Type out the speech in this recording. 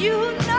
you